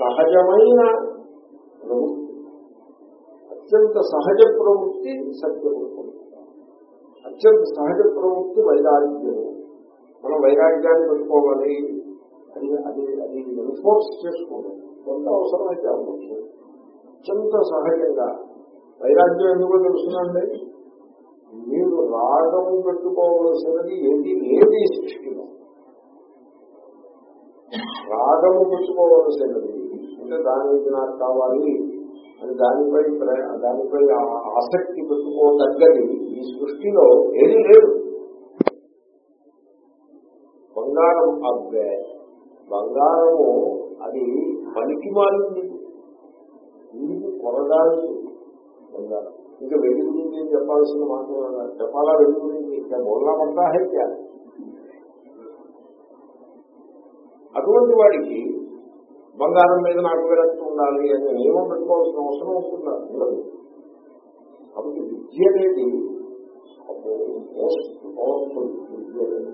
సహజమైన ప్రవృత్తి. అత్యంత సహజ ప్రవృత్తి సత్యము అత్యంత సహజ ప్రవృత్తి వైరాగ్యము. మనం వైరాగ్యాన్ని పెట్టుకోవాలి. అది అది అది ఎన్ఫోర్స్ చేసుకోవాలి. కొంత అవసరమైతే అవ్వచ్చు. అత్యంత సహజంగా. వైరాగ్యం ఎందుకో తెలుస్తుందండి? మీరు రాగము పెట్టుకోవలసినది ఏది ఏది సృష్టిలో. రాగము పెట్టుకోవలసినది అంటే దానికి నాకు కావాలి అని దానిపై దానిపై ఆసక్తి పెట్టుకోదగ్గది ఈ సృష్టిలో ఏది లేదు. బంగారం అబ్బే బంగారము అది పనికి మారింది. నీకు కొరగాలి బంగారం. ఇంకా వెయ్యి గురించి చెప్పాల్సిన మాట చెప్పాలా? వెయ్యి గురించి ఇంకా బోల్లా పడతా హైత్యా. అటువంటి వాడికి బంగారం మీద నాకు విరక్తి ఉండాలి అనే నియమం పెట్టుకోవాల్సిన అవసరం ఉంటుందా ఉండదు కాబట్టి విద్య అనేది మోస్ట్ పవర్ఫుల్ విద్య అనేది.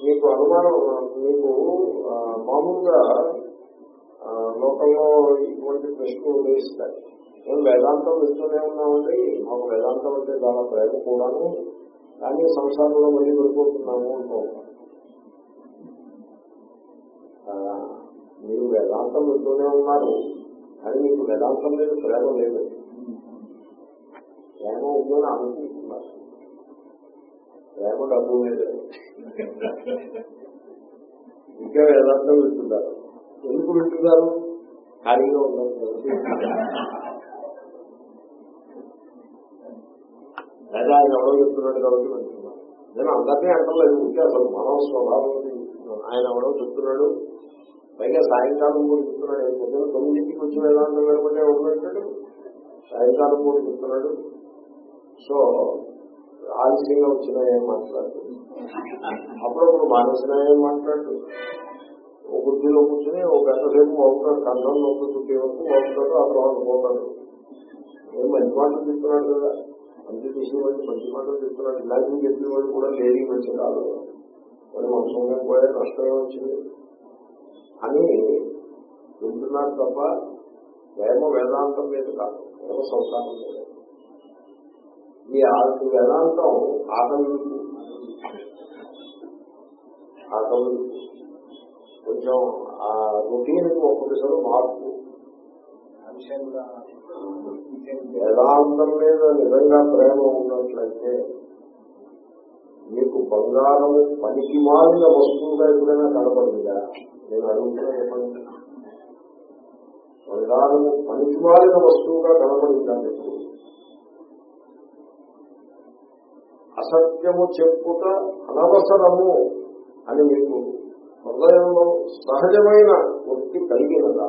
మీకు అనుమానం మీకు మామూలుగా లోకంలో ఇటువంటి ప్రశ్నలు ఉదయిస్తాయి. మేము వేదాంతం వింటూనే ఉన్నామండి. మాకు వేదాంతం అంటే చాలా ప్రేమ కూడాను. కానీ సంసారంలో మళ్ళీ పడిపోతున్నాము అంటూ మీరు వేదాంతం వింటూనే ఉన్నారు. కానీ మీకు వేదాంతం మీద ప్రేమ లేదు. ప్రేమ ఉందని అనుకుంటున్నారు ప్రేమ డబ్బు మీద ఇంకా వేదాంతం వింటున్నారు ఎందుకు వింటున్నారు ఖాళీగా ఉన్నారు లేదా ఆయన ఎవరో చెప్తున్నాడు కాబట్టి వింటున్నాను నేను అందరినీ అంటలేదు ఉంటే అసలు మనం స్వభావం ఆయన ఎవరో చెప్తున్నాడు పైగా సాయంకాలం కూడా చెప్తున్నాడు. ఆయన పొద్దున్న తొమ్మిదింటికి వచ్చి వేదాంతం వెళ్ళమంటే ఎవరు సాయంకాలం కూడా చెప్తున్నాడు. సో ఆలస్యంగా వచ్చినా ఏం మాట్లాడు అప్పుడప్పుడు మానేసినా ఏం మాట్లాడు ఒక బుద్ధిలో కూర్చొని ఒక గంట సేపు బాగుంటాడు కంఠం నొప్పి చుట్టే వరకు బాగుంటాడు ఆ తర్వాత పోతాడు. ఏం మంచి మాటలు చెప్తున్నాడు కదా. మంచి తీసేవాడు మంచి మాటలు చెప్తున్నాడు. ఇలాంటి చెప్పేవాడు కూడా లేని మంచి కాదు. మరి వంశంగా పోయే కష్టమే వచ్చింది. అని వింటున్నారు తప్ప ప్రేమ వేదాంతం మీద కాదు. ప్రేమ సంసారం మీద. ఈ ఆరు వేదాంతం ఆకలింపు. ఆకలింపు కొంచెం ఆ రొటీన్ ఒక్కొక్కసారి మార్పు. వేదాంతం మీద నిజంగా ప్రేమ ఉన్నట్లయితే మీకు బంగారం పనికి మారిన వస్తువుగా ఎప్పుడైనా కనపడిందా? నేను అడుగుతున్నా చెప్పండి బంగారము పనికి మారిన వస్తువుగా కనపడిందా మీకు? అసత్యము చెప్పుట అనవసరము అని మీకు హృదయంలో సహజమైన వృత్తి కలిగినదా?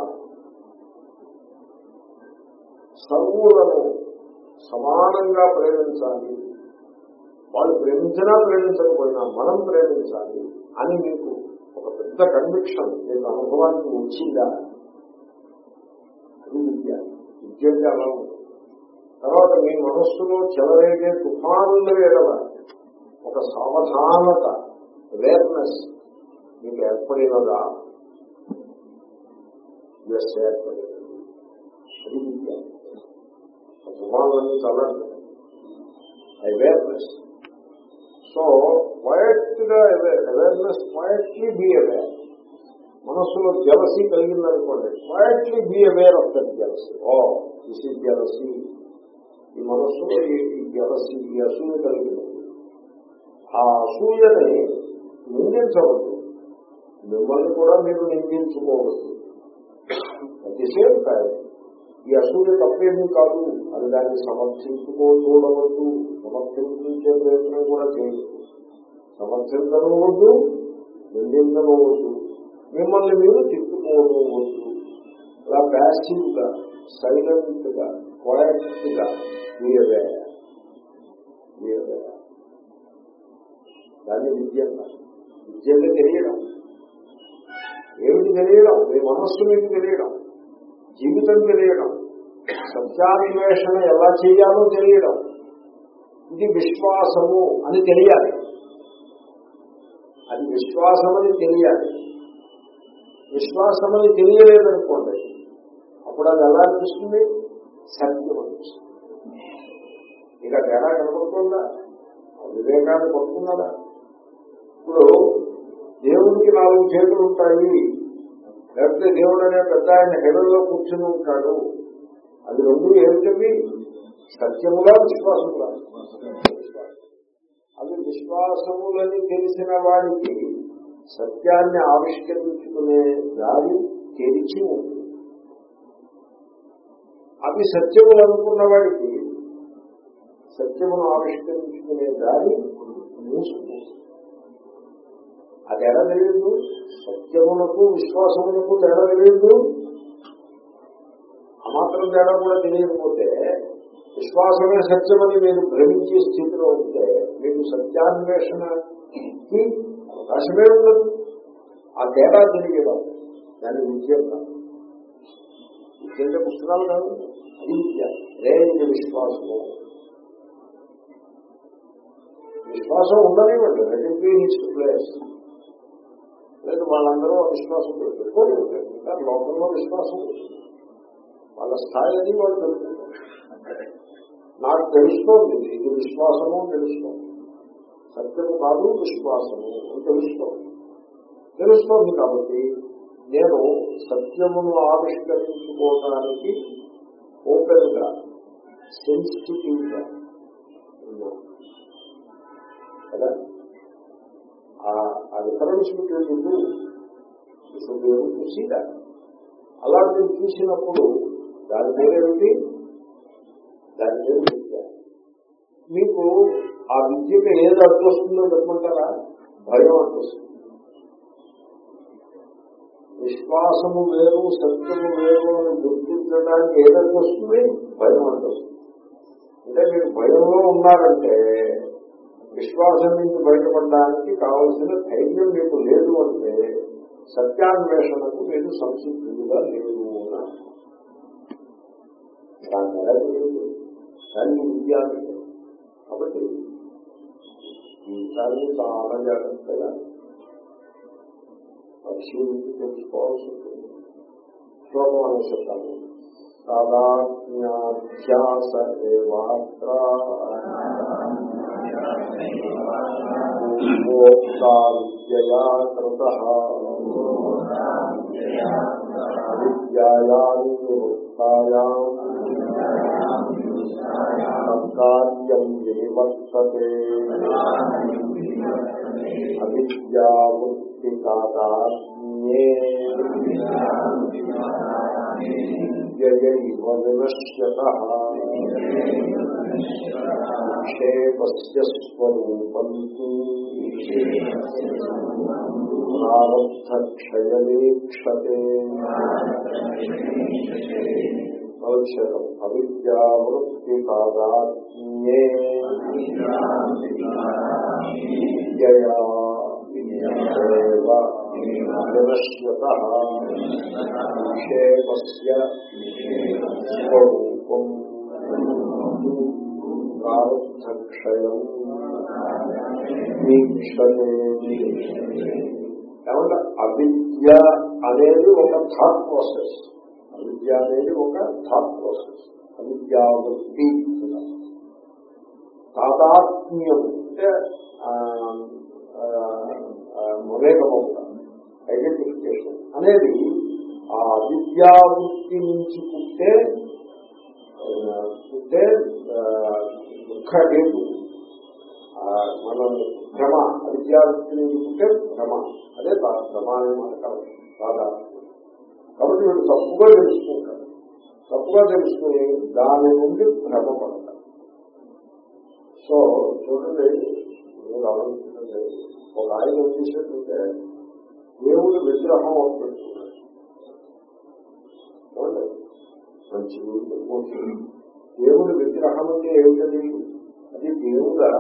సర్వులను సమానంగా ప్రేమించాలి. వాళ్ళు ప్రేమించినా ప్రేమించకపోయినా మనం ప్రేమించాలి అని మీకు ఒక పెద్ద కన్విక్షన్ మీకు అనుభవానికి వచ్చిందా? అది విద్య. విద్య అంటే అలా ఉంటుంది. తర్వాత మీ మనస్సులో చెలరేగే తుఫానుల ఎడల ఒక సావధానత అవేర్నెస్ మీకు ఏర్పడినదా? ఎస్ ఏర్పడినది. తుఫానులన్నీ చల్లండి అవేర్నెస్ సో క్వైట్గా అవేర్నెస్ క్వైట్లీ బీ అవేర్ మనస్సులో jealousy కలిగిందనుకోండి quietly be aware of that jealousy oh this is jealousy ఈ మనస్సు ఈ ఈ అసూయ కలిగింది ఆ అసూయని నిందించవద్దు. మిమ్మల్ని కూడా మీరు నిందించుకోవద్దు. అట్ ది సేమ్ టైం ఈ అసూయ తప్పేమీ కాదు. అది దాన్ని సమర్థించుకో చూడవద్దు. సమర్థించే ప్రయత్నం కూడా చేయదు సమర్థించనవద్దు నిందించనవద్దు. మిమ్మల్ని మీరు తిట్టుకోవద్దు అలా ప్యాసివ్గా సైలెంట్గా క్వాలిటీ గా మీరే దాన్ని విద్య విద్య అంటే తెలియడం. ఏమిటి తెలియడం? మీ మనస్సు మీకు తెలియడం. జీవితం తెలియడం. సత్యాన్వేషణ ఎలా చేయాలో తెలియడం. ఇది విశ్వాసము అని తెలియాలి. అది విశ్వాసమని తెలియాలి. విశ్వాసమని తెలియలేదనుకోండి అప్పుడు అది ఎలా అనిపిస్తుంది? సత్యం అనిపిస్తుంది. ఇక తేడా కనపడుతుందా? వివేకాన్ని పడుతున్నారా ఇప్పుడు దేవుడికి నాలుగు చేతులు ఉంటాయి. లేకపోతే దేవుడు అనే పెద్ద ఆయన హెడల్లో కూర్చుని ఉంటాడు. అది రెండు ఏమిటవి? సత్యములా విశ్వాసముగా అవి విశ్వాసములని తెలిసిన వాడికి సత్యాన్ని ఆవిష్కరించుకునే దారి తెరిచి ఉంది అవి సత్యములు అనుకున్న వాడికి సత్యమును ఆవిష్కరించుకునే దారి మూసుకుంది అది ఎలా తెలియదు? సత్యమునకు విశ్వాసమునకు తేడా తెలియదు. ఆ మాత్రం తేడా కూడా తెలియకపోతే విశ్వాసమే సత్యమని మీరు భ్రమించే స్థితిలో ఉంటే మీకు సత్యాన్వేషణకి అవకాశమే ఉండదు. ఆ తేడా తెలియడం దాని విద్య కాదు. విద్య అంటే పుస్తకాలు కాదు. అది విద్య. విశ్వాసము. విశ్వాసం ఉండనివ్వండి రెడ్డి హిస్ ప్లేస్ లేదు వాళ్ళందరూ విశ్వాసం పెట్టుకోని ఇంకా లోకంలో విశ్వాసం వాళ్ళ స్థాయి అది వాళ్ళు పెట్టుకుంటారు. నాకు తెలుస్తోంది ఇది విశ్వాసము తెలుస్తోంది. సత్యము కాదు విశ్వాసము అని తెలుస్తోంది. తెలుస్తోంది కాబట్టి నేను సత్యమును ఆవిష్కరించుకోవడానికి ఓపెన్గా సెన్సిటివ్గా కదా? ఆ రిఫరెన్స్ పెట్టేందుకు మీరు చూసిదా అలా మీరు చూసినప్పుడు దాని పేరేమిటి? దాని పేరు విద్య. మీకు ఆ విద్యకు ఏది అడ్డొస్తుందో చెప్పమంటారా? భయం అడ్డొస్తుంది విశ్వాసము వేరు సత్యము వేరు అని గుర్తించడానికి ఏది వస్తుంది? భయం అడ్డొస్తుంది అంటే మీరు భయంలో ఉన్నారంటే విశ్వాసం నుంచి బయటపడడానికి కావలసిన ధైర్యం మీకు లేదు అంటే సత్యాన్వేషణకు మీరు సంసిద్ధులుగా లేరు అన్నారు దాని నెరవేరు దాన్ని విద్యాన్ని కాబట్టి జీవితాన్ని చాలా జాగ్రత్తగా పరిశీలించి తెలుసుకోవాల్సి ఉంటుంది. శ్లోకం అనే చెప్తాను సాధాజ్ఞాధ్యాస ఏవాత్ర పూర్వోక్తా కృత అవిద్యాయాని నివృత్తాయాం అవిద్యావృత్తి కాదాత్మ్యే వినశ్యత విక్షేపస్య స్వరూపం ప్రారబ్ధక్షయమీక్షతే అవసరం అవిద్యావృత్తి కాదాత్మ్యే విద్యయా వినశ్యత స్వరూపం ఏమంటే అవిద్య అనేది ఒక థాట్ ప్రాసెస్ అవిద్య అనేది ఒక థాట్ ప్రాసెస్ అవిద్యావృత్తి తాదాత్మ్యం అంటే మొరేగమం ఐడెంటిఫికేషన్ అనేది ఆ అవిద్యావృత్తి నుంచి పుట్టే పుట్టే దుఃఖ లేదు మనం భ్రమ అవిద్యావృత్తి చూస్తే భ్రమ. అదే భ్రమ అనే మాట కాదు కాబట్టి వీడు తప్పుగా తెలుసుకుంటాడు తప్పుగా తెలుసుకుని దాని నుండి భ్రమపడతాడు సో చూడండి మీరు ఆలోచించండి ఒక ఆయన ఏం చేసినట్టుంటే దేవుడు విగ్రహం పెట్టుకున్నాడు. మంచి ఊరు. దేవుడి విగ్రహం అంటే ఏమిటది? అది దేవుడా?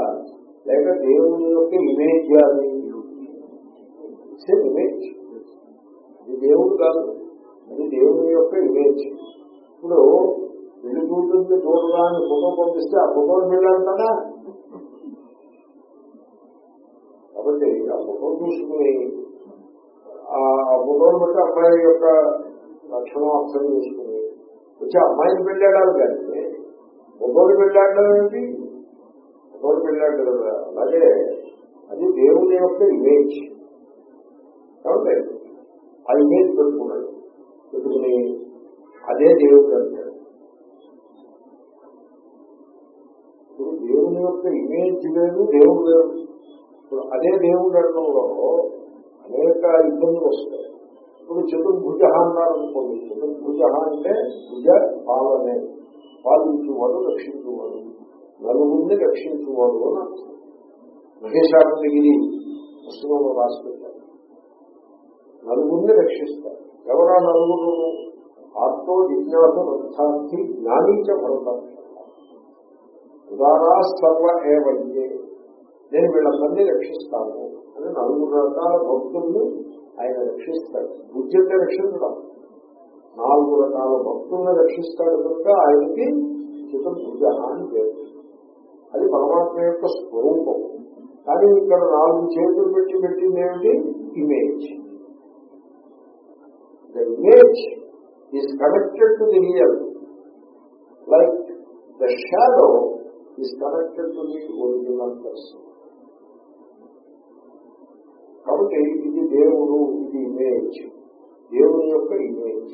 లేక దేవుని యొక్క ఇమేజ్ అది సేమ్ ఇమేజ్ అది దేవుడు కాదు. అది దేవుని యొక్క ఇమేజ్ ఇప్పుడు పెళ్ళి కూతుర్ని చూడడానికి ఫోటో పంపిస్తే ఆ ఫోటోని వెళ్ళాలంటారా కాబట్టి ఆ ఫోటో చూసుకుని ఆ ఫోటోని బట్టి అబ్బాయి యొక్క లక్షణం అర్థం చేసుకుని వచ్చి అమ్మాయిని పెళ్ళాడాలి కానీ ఫోటోని పెళ్ళాడడం ఏంటి? ఫోటోని పెళ్ళాడు కదా. అలాగే అది దేవుని యొక్క ఇమేజ్ కాబట్టి ఆ ఇమేజ్ పెట్టుకున్నాడు. పెట్టుకుని అదే దేవుడు అంటాడు ఇప్పుడు దేవుని యొక్క ఇమేజ్ లేదు దేవుడు లేదు ఇప్పుడు అదే దేవుడు అనడంలో అనేక ఇబ్బందులు వస్తాయి. ఇప్పుడు చతుర్భుజ అన్నారు అనుకోండి. చతుర్భుజ అంటే భుజ పాలనే. పాలించేవాడు రక్షించేవాడు. నలుగురిని రక్షించువాడు అని అర్థం. మహేశానందగిరి పుస్తకంలో రాసి పెట్టారు నలుగురిని రక్షిస్తారు ఎవరా నలుగురు? ఆత్మో జిజ్ఞాస అర్థార్థి జ్ఞానించ భరతార్థ ఉదారా సర్వ ఏవయ్యే. నేను వీళ్ళందరినీ రక్షిస్తాను అని నలుగురు రకాల భక్తుల్ని ఆయన రక్షిస్తాడు. బుద్ధిని రక్షించడం. నాలుగు రకాల భక్తుల్ని రక్షిస్తాడు కనుక ఆయనకి చతుర్భుజ అని పేరు. అది పరమాత్మ యొక్క స్వరూపం. కానీ ఇక్కడ నాలుగు చేతులు పెట్టి పెట్టింది ఏమిటి? Image the image is connected to the real like the shadow is connected to the original person కాబట్టి ఇది దేవుడు ఇది ఇమేజ్ దేవుని యొక్క image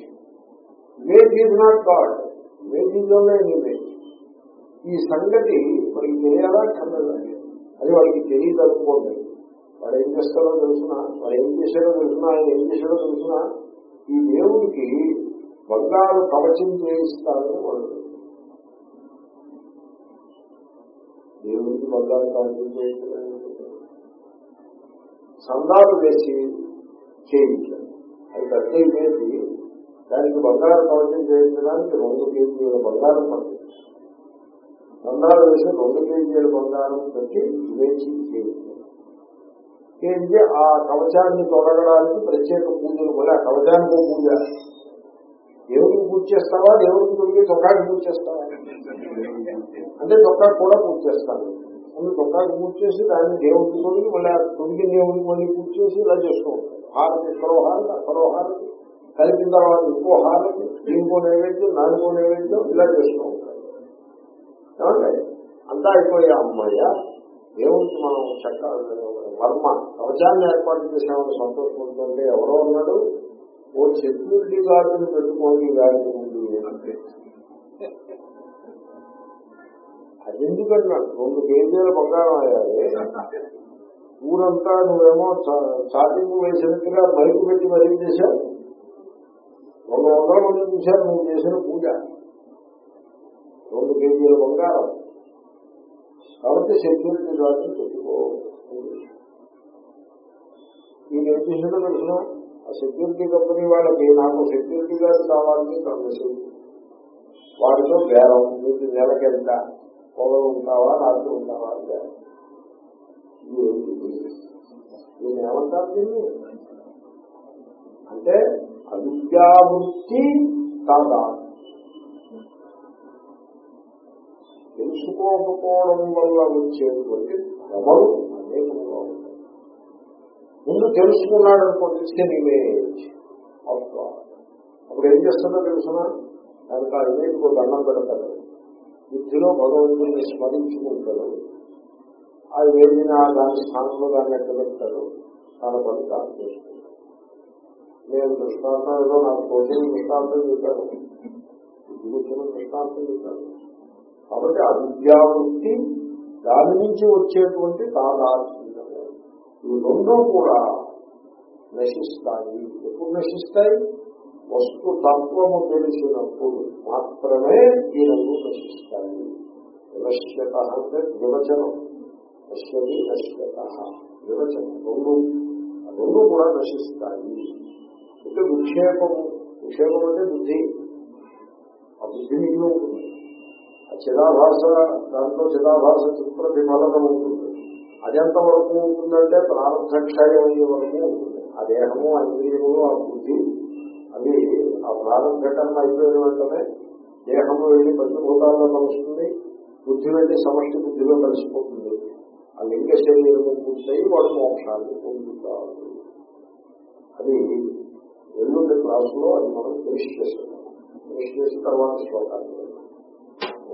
image is not God image is only image ఈ సంగతి మనకి తెలియాలా కన్నదా అది వాడికి తెలియదు అనుకోండి. వాడు ఏం చేస్తారో తెలుసిన? వాడు ఏం చేశాడో తెలుసిన? ఆయన ఏం చేశాడో తెలుసిన? ఈ దేవుడికి బంగారు కవచం చేయిస్తారని వాళ్ళు దేవుడికి బంగారు కవచం చేయిస్తారని సందాలు వేసి చేయించారు అది పెద్ద ఇమేజ్. దానికి బంగారు కవచం చేయించడానికి రెండు కేజీల బంగారం పడుతుంది. సందాలు వేసి రెండు కేజీల బంగారం పెట్టి వేచి చేయించి ఆ కవచాన్ని తొలగడానికి ప్రత్యేక పూజలు మళ్ళీ ఆ కవచానికి పూజ. దేవుడికి పూజ చేస్తావా? దేవుడికి తొలగి చొక్కాకి పూజ చేస్తావా? అంటే చొక్కాకి కూడా పూజ చేస్తాను ముందు చొక్కాకి పూజ చేసి దాన్ని దేవుడికి తొలగి మళ్ళీ ఆ తొలగి దేవుడికి మళ్ళీ పూజ చేసి ఇలా చేస్తూ ఉంటాడు హారతి ఇక్కడో హారతి కలిపిన తర్వాత ఇంకో హారతి దీనికో నైవేద్యం నాలుగో నైవేద్యం ఇలా చేస్తూ ఉంటాడు ఏమంటే అంతా అయిపోయా అమ్మాయ. దేవుడికి మనం చక్క వర్మ. కవచాన్ని ఏర్పాటు చేసామని సంతోషపడుతుంటే ఎవరో ఉన్నాడు? ఓ సెక్యూరిటీ గార్డుని పెట్టుకోండి గాడిని ముందు అంటే అది ఎందుకన్నాడు రెండు కేజీల బంగారం అయ్యాలి. ఊరంతా నువ్వేమో చార్జింగ్ చాటింపు వేసినట్టుగా బయట పెట్టి మరీ చేశావు రెండు వందల మంది చూశారు నువ్వు చేసిన పూజ. రెండు కేజీల బంగారం. కాబట్టి సెక్యూరిటీ గార్డుని పెట్టుకో ఈయన ఏం చేసిందో తెలిసిన ఆ సెక్యూరిటీ కంపెనీ వాళ్ళకి నాకు సెక్యూరిటీ గార్డ్ కావాలని మెసేజ్ వాడితో బేరం. మీకు నెలకెంత పొలం ఉంటావా? రాత్రి ఉంటావా? అని బేరం. ఇది దీన్ని దీన్ని? అంటే అవిద్యావృత్తి కాదా? తెలుసుకోకపోవడం వల్ల వచ్చేటువంటి భ్రమలు అనేకంగా ఉంటాయి ముందు తెలుసుకున్నాడు అనుకోండి ఇస్తే ఇమేజ్. ఆఫ్ గాడ్ అప్పుడు ఏం చేస్తుందో తెలుసిన? దానికి ఆ ఇమేజ్ దండం పెడతాడు. బుద్ధిలో భగవంతుని స్మరించుకుంటాడు. ఆ ఇమేజ్ని ఆ దాని స్థానంలో దాన్ని ఎక్కడెడతాడు తన పని తాను చేసుకుంటాడు నేను దృష్టాంతం ఏదో నాకు తోచిన దృష్టాంతం చెప్పాను. గురించిన దృష్టాంతం చెప్పాను. కాబట్టి అవిద్యావృత్తి దాని నుంచి వచ్చేటువంటి తాదాత్మ్యము ఈ రెండు కూడా నశిస్తాయి. ఎప్పుడు నశిస్తాయి? వస్తు తత్వము తెలిసినప్పుడు మాత్రమే ఈ రెండు నశిస్తాయి. వినశ్యత అంటే వివచనం నశ్యతి నశ్యత వివచనం రెండు రెండు కూడా నశిస్తాయి. అంటే విక్షేపము. విక్షేపం అంటే బుద్ధి. ఆ బుద్ధి మిగిలి చిరాభాష ఆ చిదాభాష దాంట్లో చిదాభాష చిత్రభిఫలనం ఉంటుంది. అది ఎంత వరకు ఉంటుందంటే ప్రారంభక్షయం అయ్యే వరకు ఉంటుంది. ఆ దేహము ఆ ఇంద్రియము ఆ బుద్ధి అవి ఆ ప్రారంభఘటన అయిపోయిన వెంటనే దేహము వెళ్ళి పంచభూతాల్లో కలుస్తుంది బుద్ధి వెళ్ళి సమష్టి బుద్ధిలో కలిసిపోతుంది. ఆ లింగ శరీరము పూర్తయి వాడు మోక్షాన్ని పొందుతారు అది ఎల్లుండి క్లాసులో అది మనం ఫినిష్ చేస్తున్నాం. ఫినిష్ చేసిన తర్వాత శ్లోకాన్ని